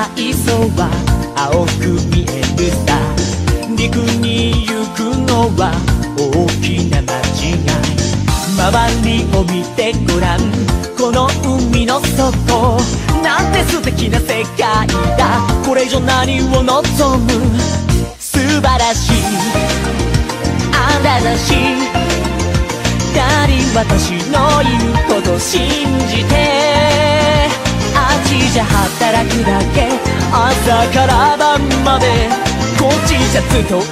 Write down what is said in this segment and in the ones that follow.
は青く見えるさ。陸に行くのは大きな間違い。周りを見てごらん。この海の底。なんて素敵な世界だ。これ以上何を望む？素晴らしい。あなたし二人私の言うこと信じて？ちじゃ働くだけ。朝から晩まで。こっちじゃずっと遊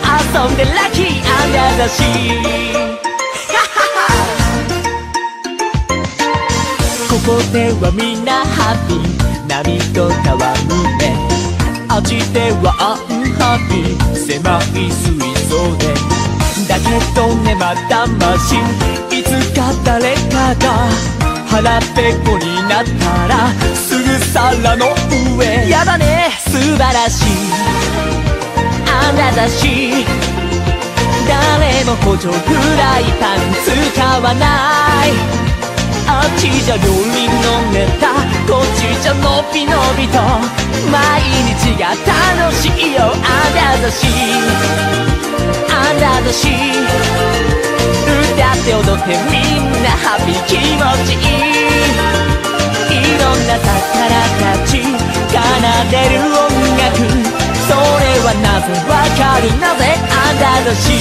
んでラッキーあなたしここではみんなハッピー。波と戯れ。あっちではアンハッピー。狭い水槽で。だけどねまだましいつか誰かが腹ペコになったらすぐ皿の上。やだね。素晴らしい。あなたし。誰も補助フライパン使わない。あっちじゃ料理のネタ。こっちじゃのびのびと。毎日が楽しいよ。あなたし。あなたし。歌って踊ってみんなハッピー気持ちいいな宝たち奏でる音楽それはなぜわかるなぜあなたし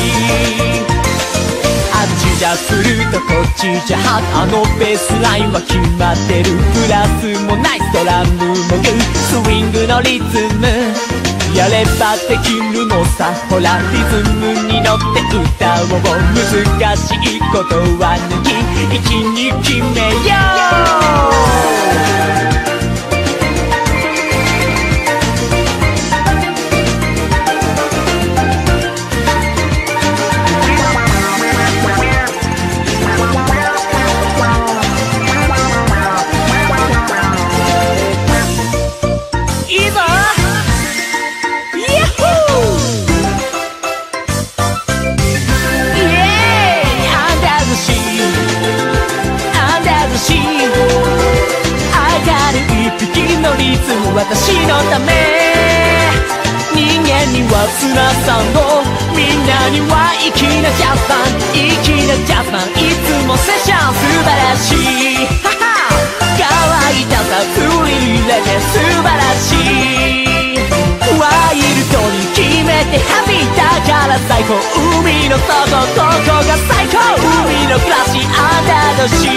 あっちじゃするとこっちじゃハあのベースラインは決まってる。プラスもないドラムもグースイングのリズムやればできるのさほらリズムに乗って歌おう難しいことは抜き。一気匹のリズム私のため人間には砂サンドみんなには粋なジャズマン粋なジャズマンいつもセッション素晴らしい ハハ乾いたさ振り入れて素晴らしいワイルドに決めてハッピーだから最高海の底ここが最高海の暮らしあんた